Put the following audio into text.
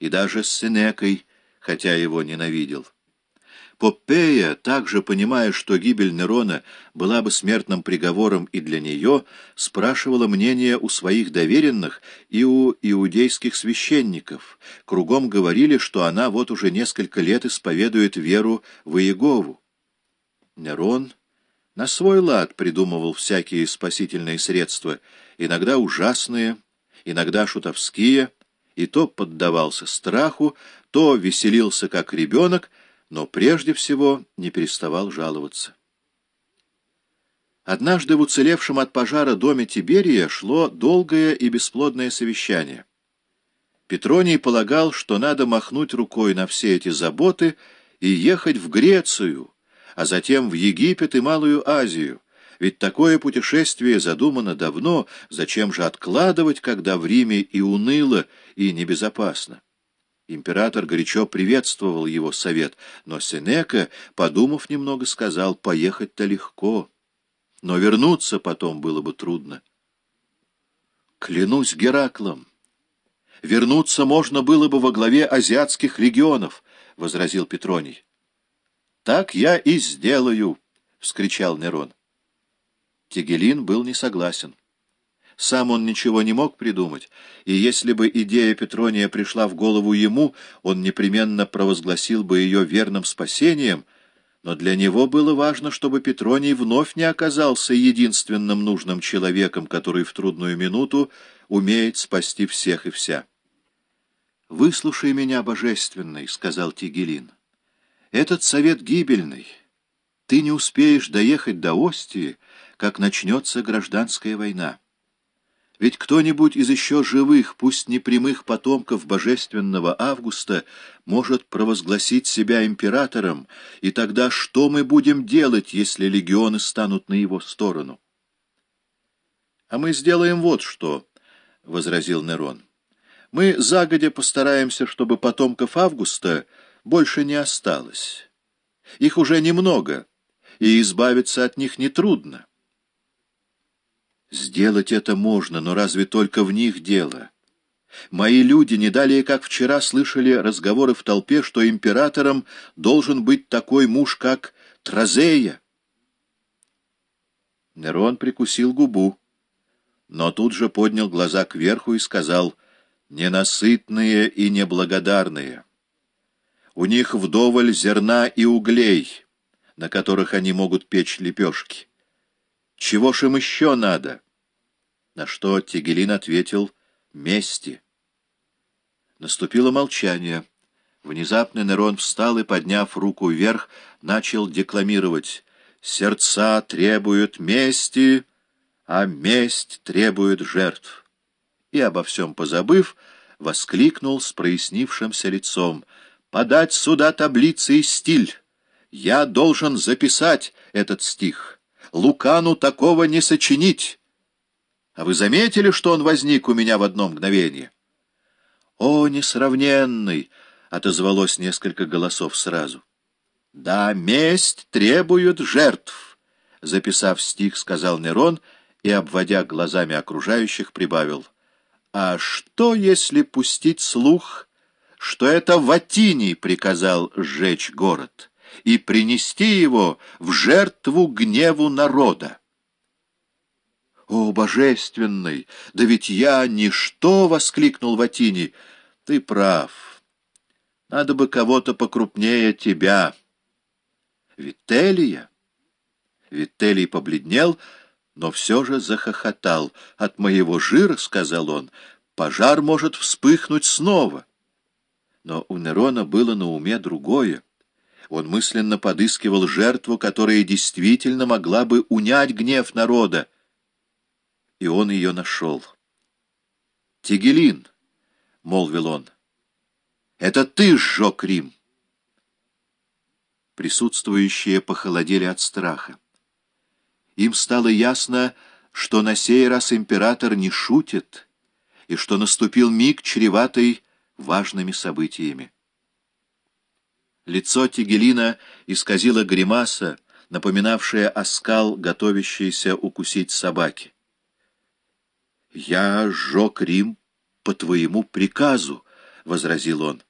и даже с Сенекой, хотя его ненавидел. Попея, также понимая, что гибель Нерона была бы смертным приговором и для нее, спрашивала мнение у своих доверенных и у иудейских священников. Кругом говорили, что она вот уже несколько лет исповедует веру в Иегову. Нерон на свой лад придумывал всякие спасительные средства, иногда ужасные, иногда шутовские, и то поддавался страху, то веселился как ребенок, но прежде всего не переставал жаловаться. Однажды в уцелевшем от пожара доме Тиберия шло долгое и бесплодное совещание. Петроний полагал, что надо махнуть рукой на все эти заботы и ехать в Грецию, а затем в Египет и Малую Азию, ведь такое путешествие задумано давно, зачем же откладывать, когда в Риме и уныло, и небезопасно? Император горячо приветствовал его совет, но Сенека, подумав немного, сказал, поехать-то легко, но вернуться потом было бы трудно. Клянусь Гераклом, вернуться можно было бы во главе азиатских легионов, — возразил Петроний. Так я и сделаю, — вскричал Нерон. Тигелин был не согласен. Сам он ничего не мог придумать, и если бы идея Петрония пришла в голову ему, он непременно провозгласил бы ее верным спасением, но для него было важно, чтобы Петроний вновь не оказался единственным нужным человеком, который в трудную минуту умеет спасти всех и вся. «Выслушай меня, Божественный», — сказал Тигелин. «Этот совет гибельный. Ты не успеешь доехать до Остии, как начнется гражданская война». Ведь кто-нибудь из еще живых, пусть не прямых потомков божественного Августа, может провозгласить себя императором, и тогда что мы будем делать, если легионы станут на его сторону? — А мы сделаем вот что, — возразил Нерон. — Мы загодя постараемся, чтобы потомков Августа больше не осталось. Их уже немного, и избавиться от них нетрудно. Сделать это можно, но разве только в них дело? Мои люди не далее, как вчера, слышали разговоры в толпе, что императором должен быть такой муж, как Тразея. Нерон прикусил губу, но тут же поднял глаза кверху и сказал «ненасытные и неблагодарные». У них вдоволь зерна и углей, на которых они могут печь лепешки. Чего ж им еще надо? На что Тигелин ответил «Мести». Наступило молчание. Внезапно Нерон встал и, подняв руку вверх, начал декламировать «Сердца требуют мести, а месть требует жертв». И, обо всем позабыв, воскликнул с прояснившимся лицом «Подать сюда таблицы и стиль! Я должен записать этот стих». Лукану такого не сочинить. А вы заметили, что он возник у меня в одно мгновение? — О, несравненный! — отозвалось несколько голосов сразу. — Да, месть требует жертв, — записав стих, сказал Нерон и, обводя глазами окружающих, прибавил. — А что, если пустить слух, что это Ватиний приказал сжечь город? — и принести его в жертву гневу народа. «О, божественный! Да ведь я ничто!» — воскликнул Ватини. «Ты прав. Надо бы кого-то покрупнее тебя». «Вителия?» Вителий побледнел, но все же захохотал. «От моего жира, — сказал он, — пожар может вспыхнуть снова». Но у Нерона было на уме другое. Он мысленно подыскивал жертву, которая действительно могла бы унять гнев народа. И он ее нашел. «Тигелин», — молвил он, — «это ты сжег Рим». Присутствующие похолодели от страха. Им стало ясно, что на сей раз император не шутит, и что наступил миг, чреватый важными событиями. Лицо Тигелина исказило гримаса, напоминавшая оскал, готовящийся укусить собаки. «Я сжег Рим по твоему приказу», — возразил он.